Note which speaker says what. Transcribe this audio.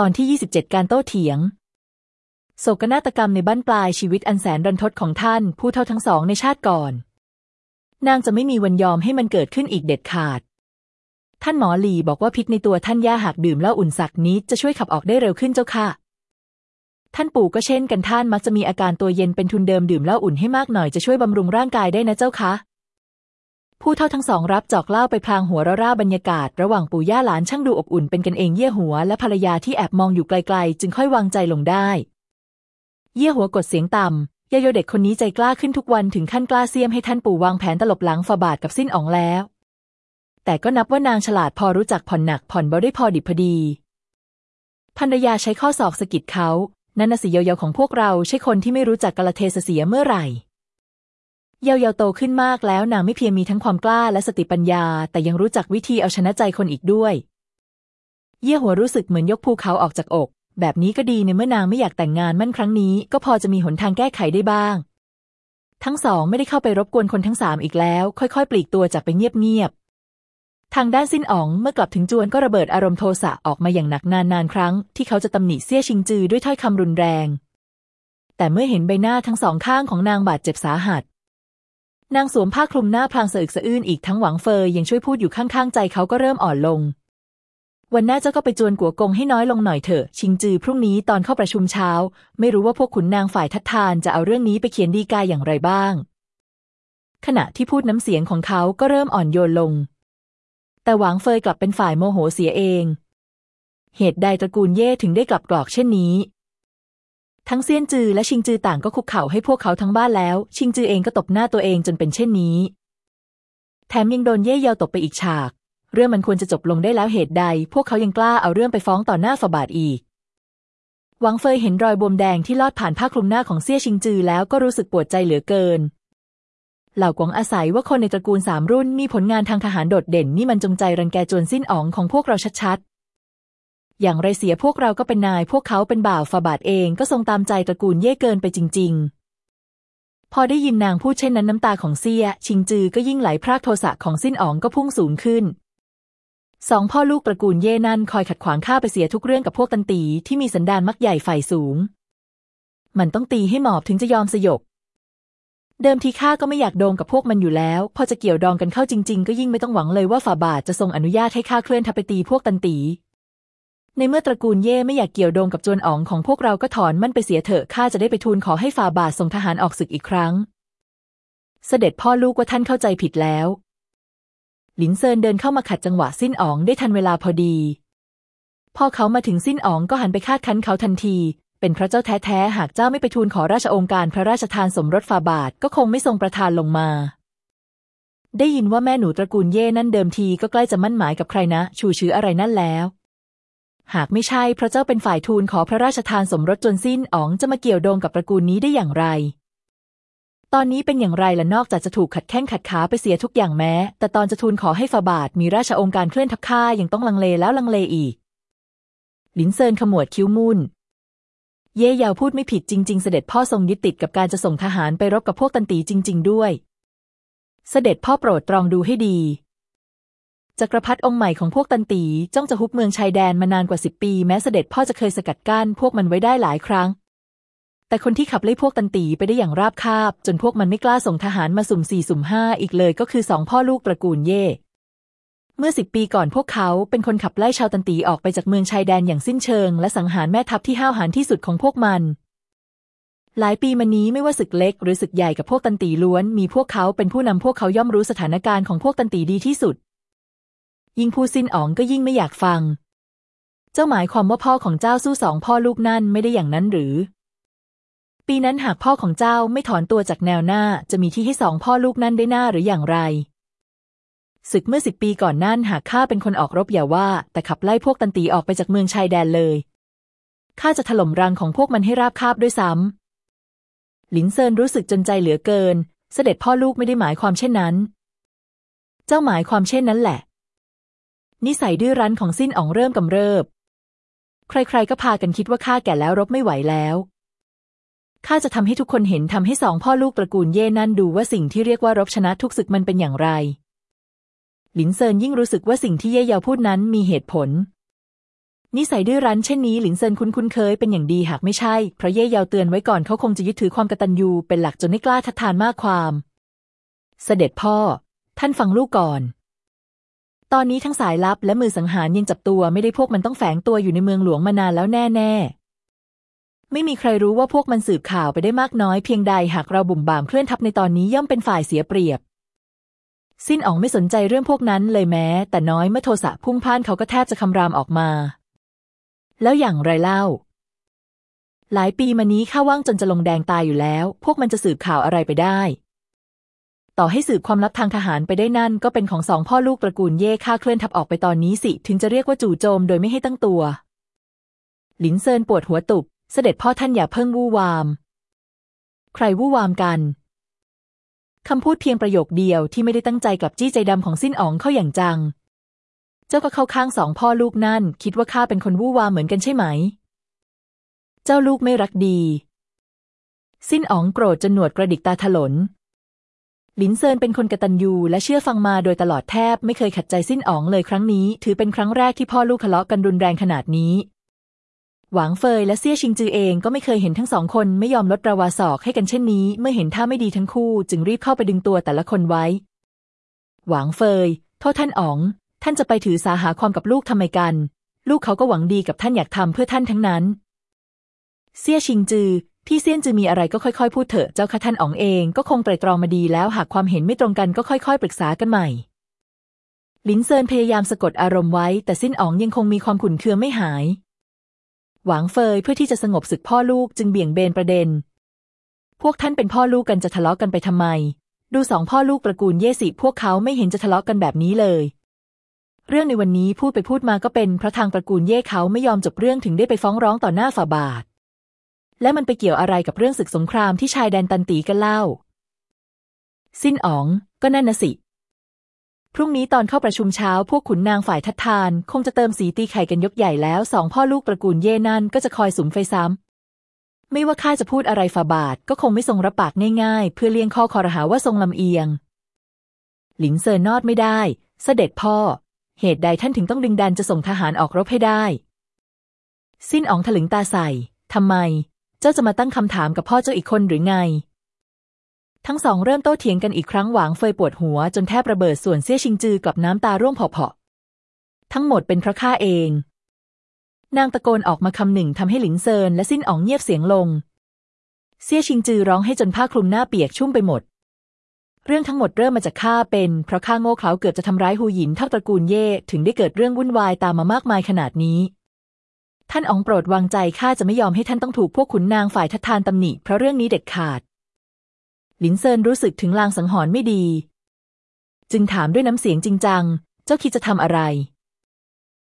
Speaker 1: ตอนที่ 27 การโต้เถียง โศกนาฏกรรมในบ้านปลายชีวิตอันแสนรันทดของท่าน ผู้เท่าทั้งสองในชาติก่อน นางจะไม่มีวันยอมให้มันเกิดขึ้นอีกเด็ดขาด ท่านหมอหลีบอกว่าพิษในตัวท่านย่าหากดื่มเหล้าอุ่นสักนิดจะช่วยขับออกได้เร็วขึ้นเจ้าค่ะ ท่านปู่ก็เช่นกันท่านมักจะมีอาการตัวเย็นเป็นทุนเดิมดื่มเหล้าอุ่นให้มากหน่อยจะช่วยบำรุงร่างกายได้นะเจ้าคะ ผู้เท่าทั้งสองรับจอกเล่าไปพลางหัวราะร่าบรรยากาศ ระหว่างปู่ย่าหลานช่างดูอบอุ่นเป็นกันเองเยี่ยหัวและภรรยาที่แอบมองอยู่ไกลๆ จึงค่อยวางใจลงได้ เยี่ยหัวกดเสียงต่ำยายโยเด็กคนนี้ใจกล้าขึ้นทุกวันถึงขั้นกล้าเสียมให้ท่านปู่วางแผนตลบหลังฝาบาทกับสิ้นอ๋องแล้ว แต่ก็นับว่านางฉลาดพอรู้จักผ่อนหนักผ่อนเบาได้พอดิบพอดีภรรยาใช้ข้อศอกสะกิดเขานั่นน่ะสิเยาๆของพวกเราใช่คนที่ไม่รู้จักกาลเทศเสียเมื่อไหร่ เยาเยาโตขึ้นมากแล้วนางไม่เพียงมีทั้งความกล้าและสติปัญญา แต่ยังรู้จักวิธีเอาชนะใจคนอีกด้วย เยี่ยหัวรู้สึกเหมือนยกภูเขาออกจากอก แบบนี้ก็ดีในเมื่อนางไม่อยากแต่งงานมั่นครั้งนี้ ก็พอจะมีหนทางแก้ไขได้บ้าง ทั้งสองไม่ได้เข้าไปรบกวนคนทั้งสามอีกแล้ว ค่อยๆ ปลีกตัวจากไปเงียบๆทางด้านสิ้นอ๋องเมื่อกลับถึงจวนก็ระเบิดอารมณ์โทสะออกมาอย่างหนักนานนานครั้ง ที่เขาจะตำหนิเซี่ยชิงจือด้วยถ้อยคำรุนแรง แต่เมื่อเห็นใบหน้าทั้งสองข้างของนางบาดเจ็บสาหัส นางสวมผ้าคลุมหน้าพลางสะอึกสะอื้นอีกทั้งหวังเฟยยังช่วยพูดอยู่ข้างๆใจเขาก็เริ่มอ่อนลง วันหน้าเจ้าก็ไปจวนกัวกงให้น้อยลงหน่อยเถอะ ชิงจือพรุ่งนี้ตอนเข้าประชุมเช้า ไม่รู้ว่าพวกขุนนางฝ่ายทัดทานจะเอาเรื่องนี้ไปเขียนดีกาอย่างไรบ้าง ขณะที่พูดน้ำเสียงของเขาก็เริ่มอ่อนโยนลง แต่หวังเฟยกลับเป็นฝ่ายโมโหเสียเอง เหตุใดตระกูลเย่ถึงได้กลับกรอกเช่นนี้ ทั้งเซียนจือและชิงจือต่างก็คุกเข่าให้พวกเขาทั้งบ้านแล้ว ชิงจือเองก็ตบหน้าตัวเองจนเป็นเช่นนี้ แถมยังโดนเย่เยาตบไปอีกฉาก เรื่องมันควรจะจบลงได้แล้วเหตุใด พวกเขายังกล้าเอาเรื่องไปฟ้องต่อหน้าฝาบาทอีกหวังเฟยเห็นรอยบวมแดงที่ลอดผ่านผ้าคลุมหน้าของเซี่ยชิงจือแล้วก็รู้สึกปวดใจเหลือเกิน เหล่ากวงอาศัยว่าคนในตระกูลสามรุ่นมีผลงานทางทหารโดดเด่นนี่มันจงใจรังแกจวนสิ้นอ๋องของพวกเราชัด อย่างไรเสียพวกเราก็เป็นนาย พวกเขาเป็นบ่าวฝาบาทเองก็ทรงตามใจตระกูลเย่เกินไปจริง ๆ พอได้ยินนางพูดเช่นนั้นน้ำตาของเซีย ชิงจือก็ยิ่งไหลพรากโทสะของสิ้นอ๋องก็พุ่งสูงขึ้นสองพ่อลูกตระกูลเย่นั่นคอยขัดขวางข้าไปเสียทุกเรื่องกับพวกตันตีที่มีสันดานมักใหญ่ฝ่ายสูง มันต้องตีให้หมอบถึงจะยอมสยบ เดิมทีข้าก็ไม่อยากโดงกับพวกมันอยู่แล้ว พอจะเกี่ยวดองกันเข้าจริง ๆ ก็ยิ่งไม่ต้องหวังเลยว่าฝ่าบาทจะทรงอนุญาตให้ข้าเคลื่อนทัพไปตีพวกตันตี ในเมื่อตระกูลเย่ไม่อยากเกี่ยวโดงกับจวนอ๋องของพวกเราก็ถอนมั่นไปเสียเถอะข้าจะได้ไปทูลขอให้ฝ่าบาทส่งทหารออกศึกอีกครั้ง เสด็จพ่อลูกว่าท่านเข้าใจผิดแล้ว หลินเซินเดินเข้ามาขัดจังหวะสิ้นอ๋องได้ทันเวลาพอดี พอเขามาถึงสิ้นอ๋องก็หันไปคาดคั้นเขาทันที เป็นพระเจ้าแท้ๆหากเจ้าไม่ไปทูลขอราชองค์การพระราชทานสมรสฝ่าบาทก็คงไม่ทรงประทานลงมาได้ยินว่าแม่หนูตระกูลเย่นั่นเดิมทีก็ใกล้จะมั่นหมายกับใครนะ ชูชื้ออะไรนั่นแล้ว หากไม่ใช่พระเจ้าเป็นฝ่ายทูลขอพระราชทานสมรสจนสิ้นอ๋องจะมาเกี่ยวโดงกับตระกูลนี้ได้อย่างไร ตอนนี้เป็นอย่างไรล่ะนอกจากจะถูกขัดแข้งขัดขาไปเสียทุกอย่างแม้ แต่ตอนจะทูลขอให้ฝาบาทมีราชองค์การเคลื่อนทัพข้ายังต้องลังเลแล้วลังเลอีก หลินเซินขมวดคิ้วมุนเย่ยาวพูดไม่ผิดจริง ๆ เสด็จพ่อทรงยึดติดกับการจะส่งทหารไปรบกับพวกตันตีจริง ๆ ด้วย เสด็จพ่อโปรดตรองดูให้ดี จักรพรรดิองค์ใหม่ของพวกตันตีจ้องจะฮุบเมืองชายแดนมานานกว่าสิบปี แม้เสด็จพ่อจะเคยสกัดกั้นพวกมันไว้ได้หลายครั้ง แต่คนที่ขับไล่พวกตันตีไปได้อย่างราบคาบ จนพวกมันไม่กล้าส่งทหารมาสุ่มสี่สุ่มห้าอีกเลยก็คือสองพ่อลูกตระกูลเย่เมื่อสิบปีก่อนพวกเขาเป็นคนขับไล่ชาวตันตีออกไปจากเมืองชายแดนอย่างสิ้นเชิง และสังหารแม่ทัพที่ห้าวหาญที่สุดของพวกมัน หลายปีมานี้ไม่ว่าศึกเล็กหรือศึกใหญ่กับพวกตันตีล้วน มีพวกเขาเป็นผู้นำพวกเขาย่อมรู้สถานการณ์ของพวกตันตีดีที่สุด ยิ่งพูดสิ้นอ๋องก็ยิ่งไม่อยากฟัง เจ้าหมายความว่าพ่อของเจ้าสู้สองพ่อลูกนั่นไม่ได้อย่างนั้นหรือ ปีนั้นหากพ่อของเจ้าไม่ถอนตัวจากแนวหน้าจะมีที่ให้สองพ่อลูกนั่นได้หน้าหรืออย่างไรศึกเมื่อสิบปีก่อนนั่นหากข้าเป็นคนออกรบอย่าว่า แต่ขับไล่พวกตันตีออกไปจากเมืองชายแดนเลยข้าจะถล่มรังของพวกมันให้ราบคาบด้วยซ้ำหลินเซินรู้สึกจนใจเหลือเกิน เสด็จพ่อลูกไม่ได้หมายความเช่นนั้น เจ้าหมายความเช่นนั้นแหละ นิสัยดื้อรั้นของสิ้นอ๋องเริ่มกำเริบ ใครๆก็พากันคิดว่าข้าแก่แล้วรบไม่ไหวแล้วข้าจะทำให้ทุกคนเห็นทำให้สองพ่อลูกตระกูลเย่นั่นดูว่าสิ่งที่เรียกว่ารบชนะทุกศึกมันเป็นอย่างไร หลินเซินยิ่งรู้สึกว่าสิ่งที่เย่เยาพูดนั้นมีเหตุผล นิสัยดื้อรั้นเช่นนี้หลินเซินคุ้นคุ้นเคยเป็นอย่างดีหากไม่ใช่ เพราะเย่เยาเตือนไว้ก่อนเขาคงจะยึดถือความกตัญญูเป็นหลักจนไม่กล้าทัดทานมากความ เสด็จพ่อ ท่านฟังลูกก่อน ตอนนี้ทั้งสายลับและมือสังหารยังจับตัวไม่ได้พวกมันต้องแฝงตัวอยู่ในเมืองหลวงมานานแล้วแน่ๆ ไม่มีใครรู้ว่าพวกมันสืบข่าวไปได้มากน้อยเพียงใดหากเราบุ่มบ่ามเคลื่อนทัพในตอนนี้ย่อมเป็นฝ่ายเสียเปรียบ สิ้นอ๋องไม่สนใจเรื่องพวกนั้นเลยแม้ แต่น้อยเมื่อโทสะพุ่งพ่านเขาก็แทบจะคำรามออกมา แล้วอย่างไรเล่า หลายปีมานี้ข้าว่างจนจะลงแดงตายอยู่แล้ว พวกมันจะสืบข่าวอะไรไปได้ ต่อให้สืบความลับทางทหารไปได้นั่น ก็เป็นของสองพ่อลูกตระกูลเย่ข้าเคลื่อนทัพออกไปตอนนี้สิ ถึงจะเรียกว่าจู่โจมโดยไม่ให้ตั้งตัว หลินเซินปวดหัวตุบ เสด็จพ่อท่านอย่าเพิ่งวู่วาม ใครวู่วามกันคำพูดเพียงประโยคเดียวที่ไม่ได้ตั้งใจกลับจี้ใจดำของสิ้นอ๋องเข้าอย่างจัง เจ้าก็เข้าข้างสองพ่อลูกนั่น คิดว่าข้าเป็นคนวู่วามเหมือนกันใช่ไหม เจ้าลูกไม่รักดี สิ้นอ๋องโกรธจนหนวดกระดิกตาถลน ลินเซินเป็นคนกระตันยูและเชื่อฟังมาโดยตลอดแทบไม่เคยขัดใจสิ้นอ๋องเลยครั้งนี้ ถือเป็นครั้งแรกที่พ่อลูกทะเลาะกันรุนแรงขนาดนี้ หวางเฟยและเซี่ยชิงจือเองก็ไม่เคยเห็นทั้งสองคนไม่ยอมลดระวาศอกให้กันเช่นนี้ เมื่อเห็นท่าไม่ดีทั้งคู่ จึงรีบเข้าไปดึงตัวแต่ละคนไว้ หวางเฟย โทษท่านอ๋อง ท่านจะไปถือสาหาความกับลูกทำไมกัน ลูกเขาก็หวังดีกับท่านอยากทำเพื่อท่านทั้งนั้น เซี่ยชิงจือ พี่เซียนจือมีอะไรก็ค่อยๆ พูดเถอะ เจ้าค่ะท่านอ๋องเองก็คงไตรตรองมาดีแล้วหากความเห็นไม่ตรงกันก็ค่อยๆ ปรึกษากันใหม่ลินเซินพยายามสะกดอารมณ์ไว้ แต่สิ้นอ๋องยังคงมีความขุ่นเคืองไม่หาย หวางเฟยเพื่อที่จะสงบศึกพ่อลูกจึงเบี่ยงเบนประเด็น พวกท่านเป็นพ่อลูกกันจะทะเลาะกันไปทำไม ดูสองพ่อลูกตระกูลเย่สิพวกเขาไม่เห็นจะทะเลาะกันแบบนี้เลย เรื่องในวันนี้พูดไปพูดมาก็เป็นเพราะทางตระกูลเย่เขาไม่ยอมจบเรื่องถึงได้ไปฟ้องร้องต่อหน้าฝ่าบาท และมันไปเกี่ยวอะไรกับเรื่องศึกสงครามที่ชายแดนตันตีกันเล่า สิ้นอ๋อง ก็นั่นนะสิ พรุ่งนี้ตอนเข้าประชุมเช้าพวกขุนนางฝ่ายทัดทาน คงจะเติมสีตีไข่กันยกใหญ่แล้วสองพ่อลูกตระกูลเย่นั่นก็จะคอยสุมไฟซ้ำ ไม่ว่าข้าจะพูดอะไรฝ่าบาทก็คงไม่ทรงรับปากง่ายๆ เพื่อเลี่ยงข้อคอรหาว่าทรงลำเอียง หลินเซินนอดไม่ได้ เสด็จพ่อ เหตุใดท่านถึงต้องดึงดันจะส่งทหารออกรบให้ได้ สิ้นอ๋องถลึงตาใส่ทำไม จ้าจะมาตั้งคำถามกับพ่อเจ้าอีกคนหรือไง ทั้งสองเริ่มโต้เถียงกันอีกครั้งหวางเฟยปวดหัวจนแทบระเบิดส่วนเซี่ยชิงจือกับน้ำตาร่วงเผาๆทั้งหมดเป็นเพราะข้าเอง นางตะโกนออกมาคำหนึ่งทำให้หลินเซินและสิ้นอ๋องเงียบเสียงลง เซี่ยชิงจือร้องให้จนผ้าคลุมหน้าเปียกชุ่มไปหมดเรื่องทั้งหมดเริ่มมาจากข้าเป็น เพราะข้าโง่เขลาเกือบจะทำร้ายหูหยินเท่าตระกูลเย่ถึงได้เกิดเรื่องวุ่นวายตามมามากมายขนาดนี้ ท่านอ๋องโปรดวางใจข้าจะไม่ยอมให้ท่านต้องถูกพวกขุนนางฝ่ายทัดทานตำหนิเพราะเรื่องนี้เด็ดขาด หลินเซินรู้สึกถึงลางสังหรณ์ไม่ดี จึงถามด้วยน้ำเสียงจริงจัง เจ้าคิดจะทำอะไร